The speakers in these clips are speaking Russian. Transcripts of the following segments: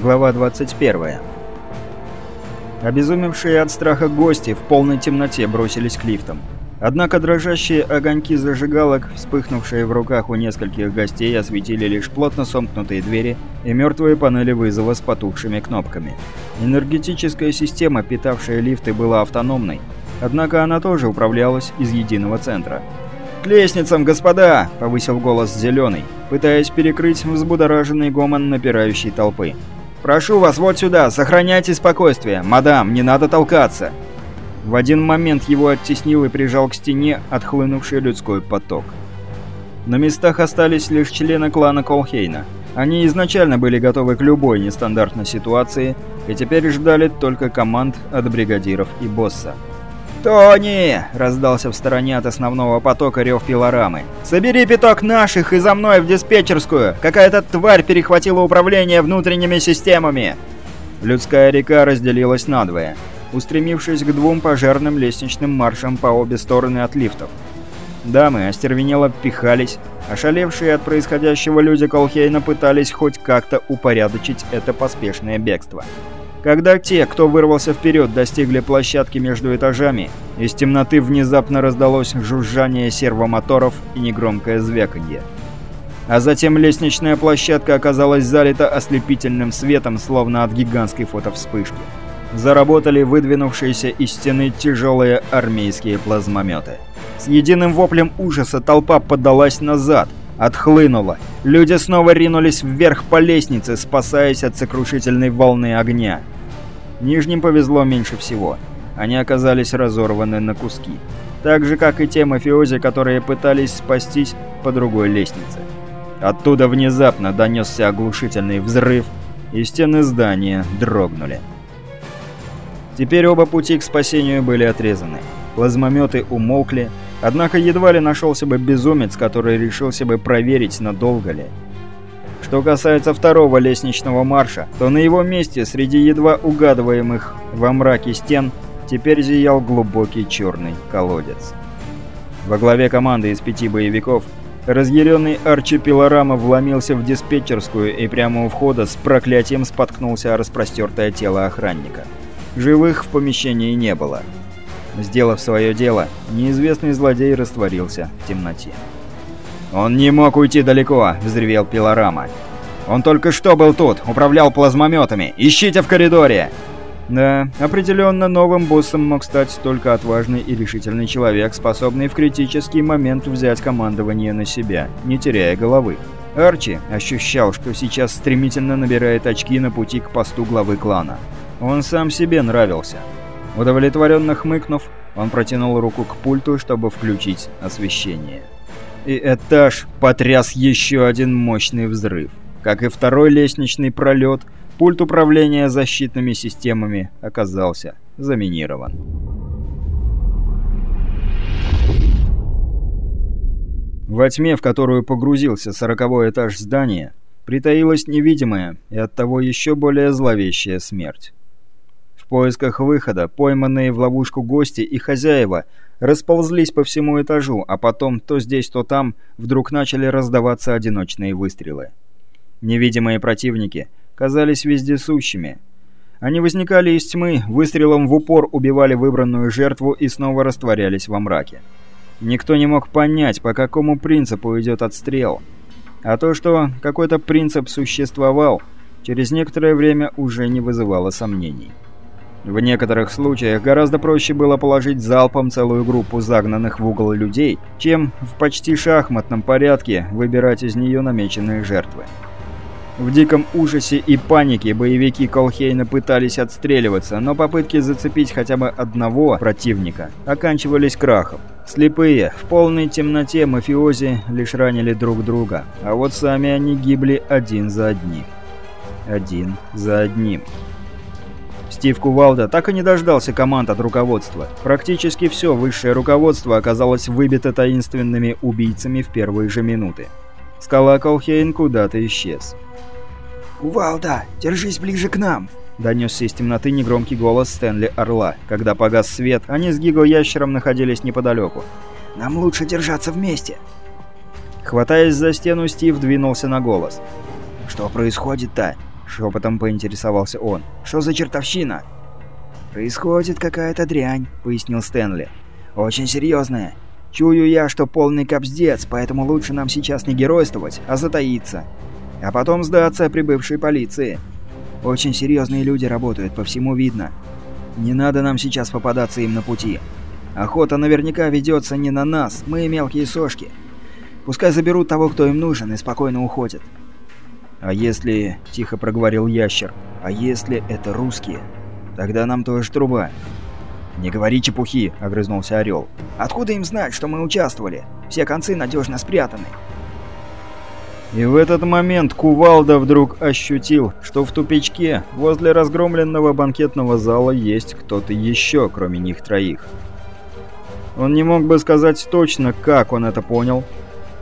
Глава 21. Обезумевшие от страха гости в полной темноте бросились к лифтам. Однако дрожащие огоньки зажигалок, вспыхнувшие в руках у нескольких гостей, осветили лишь плотно сомкнутые двери и мертвые панели вызова с потухшими кнопками. Энергетическая система, питавшая лифты, была автономной, однако она тоже управлялась из единого центра. «К лестницам, господа!» — повысил голос Зеленый, пытаясь перекрыть взбудораженный гомон напирающей толпы. «Прошу вас вот сюда, сохраняйте спокойствие. Мадам, не надо толкаться!» В один момент его оттеснил и прижал к стене отхлынувший людской поток. На местах остались лишь члены клана Колхейна. Они изначально были готовы к любой нестандартной ситуации и теперь ждали только команд от бригадиров и босса. «Тони!» — раздался в стороне от основного потока рев пилорамы. «Собери пяток наших и за мной в диспетчерскую! Какая-то тварь перехватила управление внутренними системами!» Людская река разделилась надвое, устремившись к двум пожарным лестничным маршам по обе стороны от лифтов. Дамы остервенело пихались, ошалевшие от происходящего люди Колхейна пытались хоть как-то упорядочить это поспешное бегство. Когда те, кто вырвался вперед, достигли площадки между этажами, из темноты внезапно раздалось жужжание сервомоторов и негромкое звяканье. А затем лестничная площадка оказалась залита ослепительным светом, словно от гигантской фотовспышки. Заработали выдвинувшиеся из стены тяжелые армейские плазмометы. С единым воплем ужаса толпа подалась назад, отхлынула. Люди снова ринулись вверх по лестнице, спасаясь от сокрушительной волны огня. Нижним повезло меньше всего. Они оказались разорваны на куски. Так же, как и те мафиози, которые пытались спастись по другой лестнице. Оттуда внезапно донесся оглушительный взрыв, и стены здания дрогнули. Теперь оба пути к спасению были отрезаны. Плазмометы умолкли, Однако едва ли нашелся бы безумец, который решился бы проверить, надолго ли. Что касается второго лестничного марша, то на его месте, среди едва угадываемых во мраке стен, теперь зиял глубокий черный колодец. Во главе команды из пяти боевиков разъяренный Арчи Пилорама вломился в диспетчерскую и прямо у входа с проклятием споткнулся о распростертое тело охранника. Живых в помещении не было. Сделав свое дело, неизвестный злодей растворился в темноте. «Он не мог уйти далеко!» — взревел Пилорама. «Он только что был тут, управлял плазмометами! Ищите в коридоре!» Да, определенно новым боссом мог стать только отважный и решительный человек, способный в критический момент взять командование на себя, не теряя головы. Арчи ощущал, что сейчас стремительно набирает очки на пути к посту главы клана. Он сам себе нравился. Удовлетворенно хмыкнув, он протянул руку к пульту, чтобы включить освещение. И этаж потряс еще один мощный взрыв. Как и второй лестничный пролет, пульт управления защитными системами оказался заминирован. Во тьме, в которую погрузился сороковой этаж здания, притаилась невидимая и оттого еще более зловещая смерть поисках выхода пойманные в ловушку гости и хозяева расползлись по всему этажу, а потом то здесь, то там вдруг начали раздаваться одиночные выстрелы. Невидимые противники казались вездесущими. Они возникали из тьмы, выстрелом в упор убивали выбранную жертву и снова растворялись во мраке. Никто не мог понять, по какому принципу идет отстрел. А то, что какой-то принцип существовал, через некоторое время уже не вызывало сомнений. В некоторых случаях гораздо проще было положить залпом целую группу загнанных в угол людей, чем в почти шахматном порядке выбирать из нее намеченные жертвы. В диком ужасе и панике боевики Колхейна пытались отстреливаться, но попытки зацепить хотя бы одного противника оканчивались крахом. Слепые, в полной темноте мафиози лишь ранили друг друга, а вот сами они гибли один за одним. Один за одним. Стив Кувалда так и не дождался команд от руководства. Практически все высшее руководство оказалось выбито таинственными убийцами в первые же минуты. Скала Колхейн куда-то исчез. «Кувалда, держись ближе к нам!» Донесся из темноты негромкий голос Стэнли Орла. Когда погас свет, они с Гиго-ящером находились неподалеку. «Нам лучше держаться вместе!» Хватаясь за стену, Стив двинулся на голос. «Что происходит-то?» Шепотом поинтересовался он. «Что за чертовщина?» «Происходит какая-то дрянь», — пояснил Стэнли. «Очень серьезная. Чую я, что полный капздец, поэтому лучше нам сейчас не геройствовать, а затаиться. А потом сдаться прибывшей полиции. Очень серьезные люди работают, по всему видно. Не надо нам сейчас попадаться им на пути. Охота наверняка ведется не на нас, мы мелкие сошки. Пускай заберут того, кто им нужен, и спокойно уходят. «А если...» — тихо проговорил ящер. «А если это русские? Тогда нам тоже труба». «Не говори чепухи!» — огрызнулся Орел. «Откуда им знать, что мы участвовали? Все концы надежно спрятаны». И в этот момент Кувалда вдруг ощутил, что в тупичке возле разгромленного банкетного зала есть кто-то еще, кроме них троих. Он не мог бы сказать точно, как он это понял,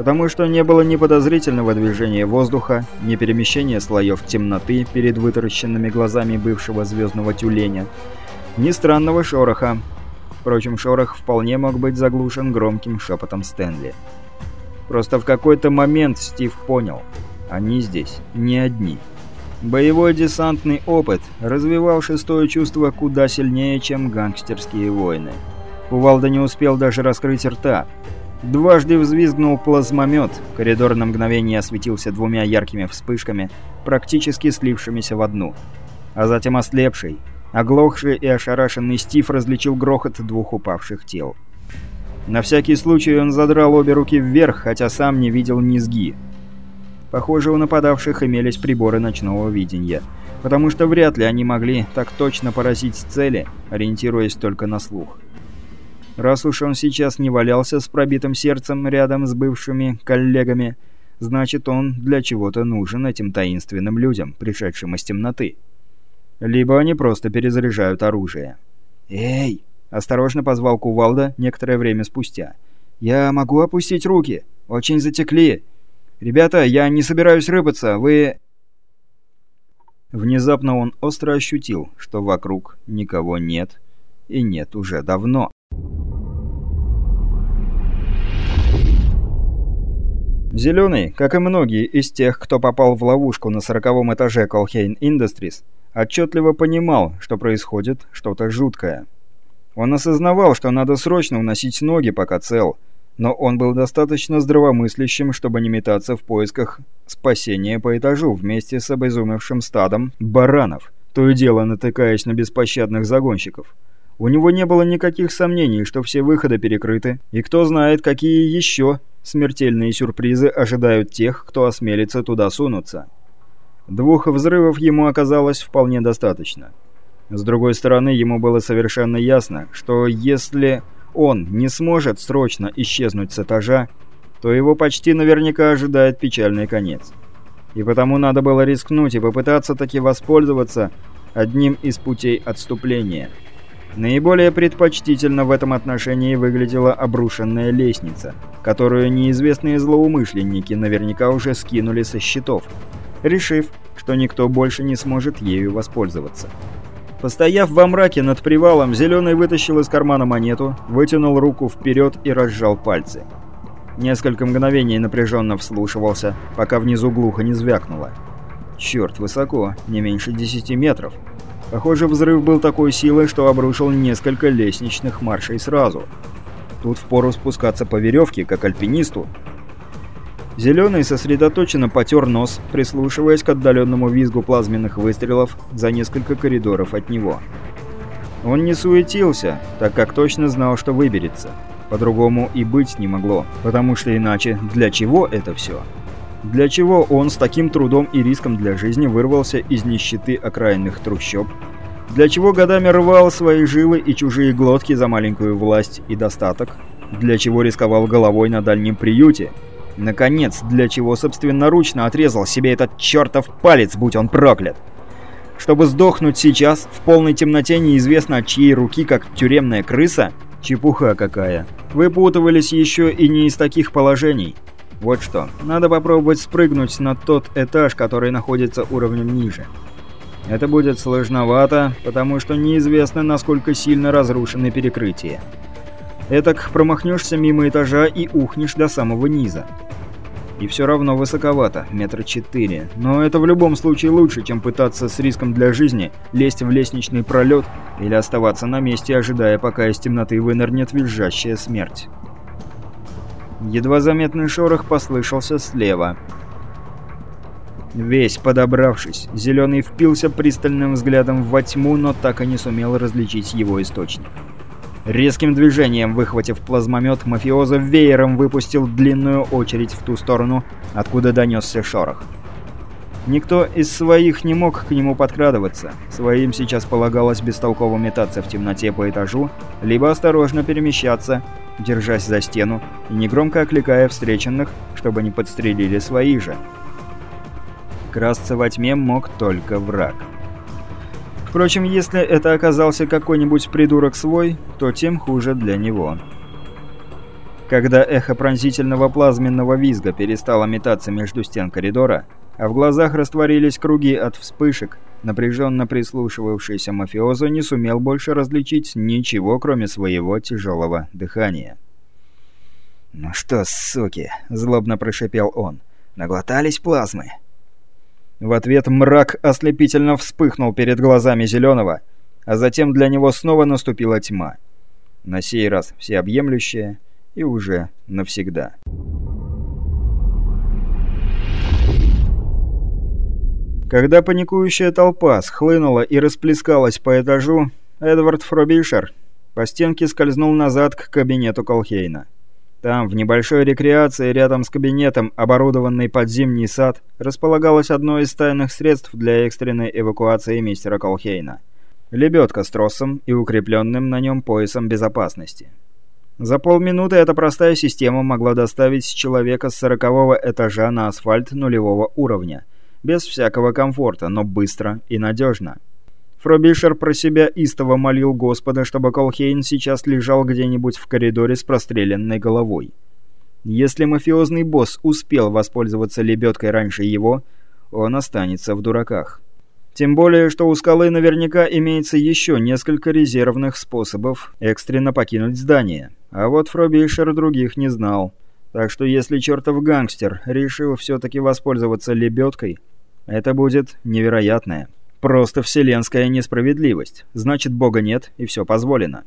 потому что не было ни подозрительного движения воздуха, ни перемещения слоев темноты перед вытаращенными глазами бывшего звездного тюленя, ни странного шороха. Впрочем, шорох вполне мог быть заглушен громким шепотом Стэнли. Просто в какой-то момент Стив понял, они здесь не одни. Боевой десантный опыт развивал шестое чувство куда сильнее, чем гангстерские войны. Кувалда не успел даже раскрыть рта. Дважды взвизгнул плазмомет, коридор на мгновение осветился двумя яркими вспышками, практически слившимися в одну. А затем ослепший, оглохший и ошарашенный Стив различил грохот двух упавших тел. На всякий случай он задрал обе руки вверх, хотя сам не видел низги. Похоже, у нападавших имелись приборы ночного видения, потому что вряд ли они могли так точно поразить цели, ориентируясь только на слух. Раз уж он сейчас не валялся с пробитым сердцем рядом с бывшими коллегами, значит он для чего-то нужен этим таинственным людям, пришедшим из темноты. Либо они просто перезаряжают оружие. «Эй!» Осторожно позвал Кувалда некоторое время спустя. «Я могу опустить руки? Очень затекли. Ребята, я не собираюсь рыпаться, вы...» Внезапно он остро ощутил, что вокруг никого нет, и нет уже давно. Зеленый, как и многие из тех, кто попал в ловушку на сороковом этаже Колхейн Industries, отчетливо понимал, что происходит что-то жуткое. Он осознавал, что надо срочно уносить ноги, пока цел, но он был достаточно здравомыслящим, чтобы не метаться в поисках спасения по этажу вместе с обезумевшим стадом баранов, то и дело натыкаясь на беспощадных загонщиков. У него не было никаких сомнений, что все выходы перекрыты, и кто знает, какие еще смертельные сюрпризы ожидают тех, кто осмелится туда сунуться. Двух взрывов ему оказалось вполне достаточно. С другой стороны, ему было совершенно ясно, что если он не сможет срочно исчезнуть с этажа, то его почти наверняка ожидает печальный конец. И потому надо было рискнуть и попытаться таки воспользоваться одним из путей отступления. Наиболее предпочтительно в этом отношении выглядела обрушенная лестница, которую неизвестные злоумышленники наверняка уже скинули со счетов, решив, что никто больше не сможет ею воспользоваться. Постояв во мраке над привалом, Зеленый вытащил из кармана монету, вытянул руку вперед и разжал пальцы. Несколько мгновений напряженно вслушивался, пока внизу глухо не звякнуло. Черт, высоко, не меньше 10 метров. Похоже, взрыв был такой силой, что обрушил несколько лестничных маршей сразу. Тут впору спускаться по веревке, как альпинисту, Зеленый сосредоточенно потер нос, прислушиваясь к отдаленному визгу плазменных выстрелов за несколько коридоров от него. Он не суетился, так как точно знал, что выберется. По-другому и быть не могло, потому что иначе для чего это все? Для чего он с таким трудом и риском для жизни вырвался из нищеты окраинных трущоб? Для чего годами рвал свои жилы и чужие глотки за маленькую власть и достаток? Для чего рисковал головой на дальнем приюте? Наконец, для чего собственноручно отрезал себе этот чертов палец, будь он проклят. Чтобы сдохнуть сейчас, в полной темноте неизвестно от чьей руки, как тюремная крыса? Чепуха какая. Выпутывались еще и не из таких положений. Вот что, надо попробовать спрыгнуть на тот этаж, который находится уровнем ниже. Это будет сложновато, потому что неизвестно, насколько сильно разрушены перекрытия. Этак промахнешься мимо этажа и ухнешь до самого низа. И все равно высоковато, метра четыре. Но это в любом случае лучше, чем пытаться с риском для жизни лезть в лестничный пролет или оставаться на месте, ожидая, пока из темноты вынырнет визжащая смерть. Едва заметный шорох послышался слева. Весь подобравшись, Зеленый впился пристальным взглядом во тьму, но так и не сумел различить его источник. Резким движением, выхватив плазмомет, мафиоза веером выпустил длинную очередь в ту сторону, откуда донесся шорох. Никто из своих не мог к нему подкрадываться. Своим сейчас полагалось бестолково метаться в темноте по этажу, либо осторожно перемещаться, держась за стену и негромко окликая встреченных, чтобы не подстрелили свои же. Красться во тьме мог только враг. Впрочем, если это оказался какой-нибудь придурок свой, то тем хуже для него. Когда эхо пронзительного плазменного визга перестало метаться между стен коридора, а в глазах растворились круги от вспышек, напряженно прислушивавшийся мафиозо не сумел больше различить ничего, кроме своего тяжелого дыхания. «Ну что, суки!» — злобно прошипел он. «Наглотались плазмы!» В ответ мрак ослепительно вспыхнул перед глазами Зеленого, а затем для него снова наступила тьма. На сей раз всеобъемлющая и уже навсегда. Когда паникующая толпа схлынула и расплескалась по этажу, Эдвард Фробишер по стенке скользнул назад к кабинету Колхейна. Там, в небольшой рекреации рядом с кабинетом, оборудованный под зимний сад, располагалось одно из тайных средств для экстренной эвакуации мистера Колхейна. Лебедка с тросом и укрепленным на нем поясом безопасности. За полминуты эта простая система могла доставить человека с сорокового этажа на асфальт нулевого уровня, без всякого комфорта, но быстро и надежно. Фробишер про себя истово молил Господа, чтобы Колхейн сейчас лежал где-нибудь в коридоре с простреленной головой. Если мафиозный босс успел воспользоваться лебедкой раньше его, он останется в дураках. Тем более, что у скалы наверняка имеется еще несколько резервных способов экстренно покинуть здание. А вот Фробишер других не знал. Так что если чертов гангстер решил все-таки воспользоваться лебедкой, это будет невероятное. Просто вселенская несправедливость. Значит, бога нет, и все позволено.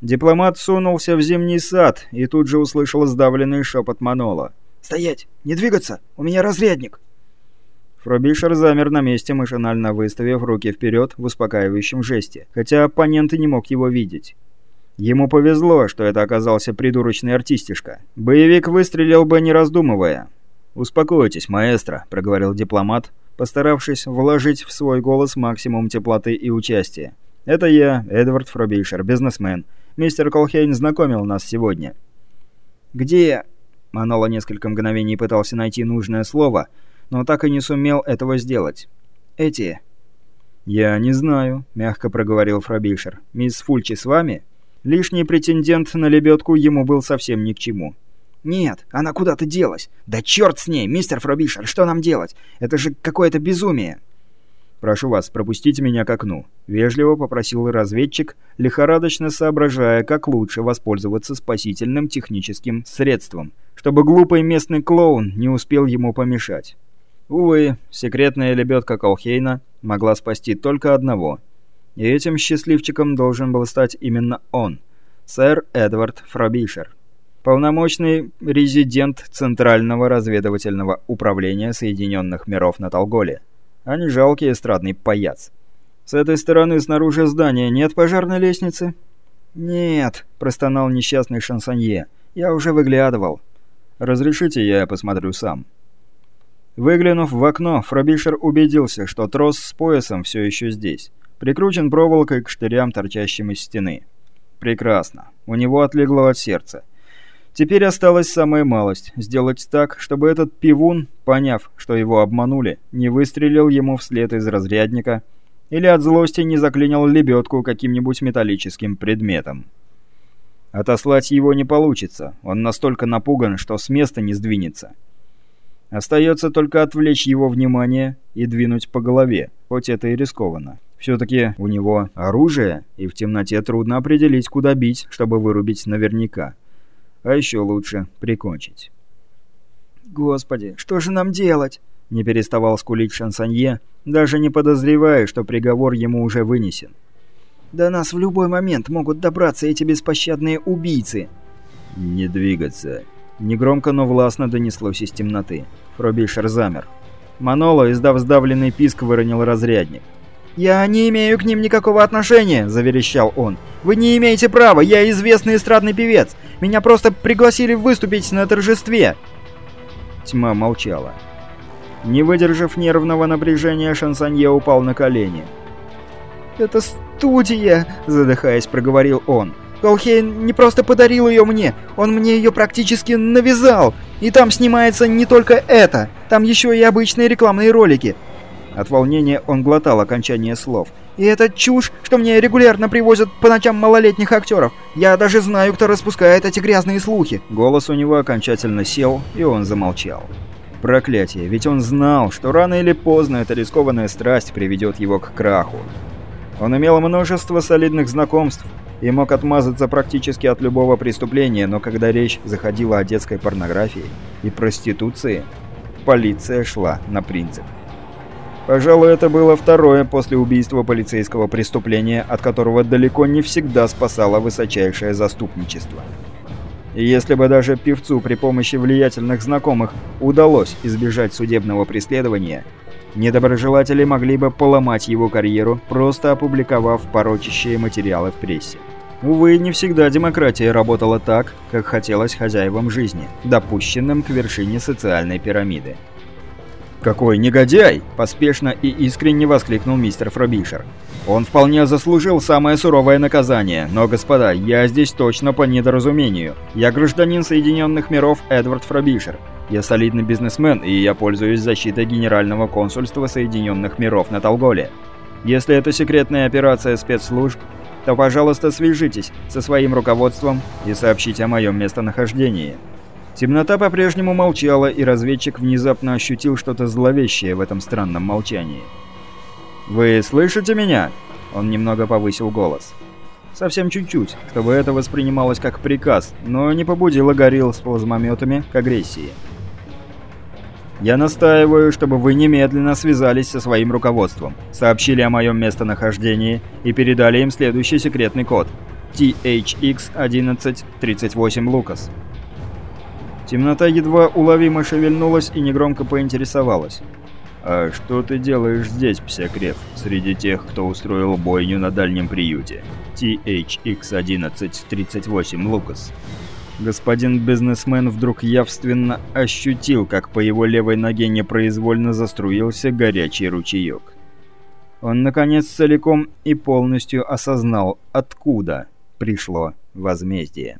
Дипломат сунулся в зимний сад и тут же услышал сдавленный шепот Манола. «Стоять! Не двигаться! У меня разрядник!» Фробишер замер на месте, машинально выставив руки вперед в успокаивающем жесте, хотя оппонент и не мог его видеть. Ему повезло, что это оказался придурочный артистишка. Боевик выстрелил бы не раздумывая. «Успокойтесь, маэстро», — проговорил дипломат, постаравшись вложить в свой голос максимум теплоты и участия. «Это я, Эдвард Фробишер, бизнесмен. Мистер Колхейн знакомил нас сегодня». «Где...» Манола несколько мгновений пытался найти нужное слово, но так и не сумел этого сделать. «Эти...» «Я не знаю», — мягко проговорил Фробишер. «Мисс Фульчи с вами?» Лишний претендент на лебедку ему был совсем ни к чему. «Нет, она куда-то делась. Да черт с ней, мистер Фробишер, что нам делать? Это же какое-то безумие!» «Прошу вас, пропустите меня к окну», — вежливо попросил разведчик, лихорадочно соображая, как лучше воспользоваться спасительным техническим средством, чтобы глупый местный клоун не успел ему помешать. Увы, секретная лебедка Колхейна могла спасти только одного. И этим счастливчиком должен был стать именно он, сэр Эдвард Фробишер полномочный резидент Центрального разведывательного управления Соединенных Миров на Толголе, а не жалкий эстрадный паяц. С этой стороны снаружи здания нет пожарной лестницы? Нет, простонал несчастный шансонье. Я уже выглядывал. Разрешите, я посмотрю сам. Выглянув в окно, Фробишер убедился, что трос с поясом все еще здесь. Прикручен проволокой к штырям, торчащим из стены. Прекрасно. У него отлегло от сердца. Теперь осталась самая малость – сделать так, чтобы этот пивун, поняв, что его обманули, не выстрелил ему вслед из разрядника или от злости не заклинил лебедку каким-нибудь металлическим предметом. Отослать его не получится, он настолько напуган, что с места не сдвинется. Остается только отвлечь его внимание и двинуть по голове, хоть это и рискованно. Все-таки у него оружие, и в темноте трудно определить, куда бить, чтобы вырубить наверняка а еще лучше прикончить. Господи, что же нам делать?» Не переставал скулить Шансонье, даже не подозревая, что приговор ему уже вынесен. «До нас в любой момент могут добраться эти беспощадные убийцы!» «Не двигаться!» Негромко, но властно донеслось из темноты. Фробишер замер. Маноло, издав сдавленный писк, выронил разрядник. «Я не имею к ним никакого отношения!» – заверещал он. «Вы не имеете права! Я известный эстрадный певец! Меня просто пригласили выступить на торжестве!» Тьма молчала. Не выдержав нервного напряжения, Шансонье упал на колени. «Это студия!» – задыхаясь, проговорил он. Колхейн не просто подарил ее мне, он мне ее практически навязал. И там снимается не только это, там еще и обычные рекламные ролики. От волнения он глотал окончание слов. И это чушь, что мне регулярно привозят по ночам малолетних актеров. Я даже знаю, кто распускает эти грязные слухи. Голос у него окончательно сел, и он замолчал. Проклятие, ведь он знал, что рано или поздно эта рискованная страсть приведет его к краху. Он имел множество солидных знакомств, и мог отмазаться практически от любого преступления, но когда речь заходила о детской порнографии и проституции, полиция шла на принцип. Пожалуй, это было второе после убийства полицейского преступления, от которого далеко не всегда спасало высочайшее заступничество. И если бы даже певцу при помощи влиятельных знакомых удалось избежать судебного преследования, Недоброжелатели могли бы поломать его карьеру, просто опубликовав порочащие материалы в прессе. Увы, не всегда демократия работала так, как хотелось хозяевам жизни, допущенным к вершине социальной пирамиды. «Какой негодяй!» – поспешно и искренне воскликнул мистер Фробишер. «Он вполне заслужил самое суровое наказание, но, господа, я здесь точно по недоразумению. Я гражданин Соединенных Миров Эдвард Фробишер. Я солидный бизнесмен, и я пользуюсь защитой Генерального консульства Соединенных Миров на Толголе. Если это секретная операция спецслужб, то, пожалуйста, свяжитесь со своим руководством и сообщите о моем местонахождении». Темнота по-прежнему молчала, и разведчик внезапно ощутил что-то зловещее в этом странном молчании. «Вы слышите меня?» Он немного повысил голос. Совсем чуть-чуть, чтобы это воспринималось как приказ, но не побудило горилл с плазмометами к агрессии. Я настаиваю, чтобы вы немедленно связались со своим руководством, сообщили о моем местонахождении и передали им следующий секретный код THX1138 Лукас. Темнота едва уловимо шевельнулась и негромко поинтересовалась. «А что ты делаешь здесь, Псякрев, среди тех, кто устроил бойню на дальнем приюте? THX1138 Лукас». Господин бизнесмен вдруг явственно ощутил, как по его левой ноге непроизвольно заструился горячий ручеек. Он, наконец, целиком и полностью осознал, откуда пришло возмездие.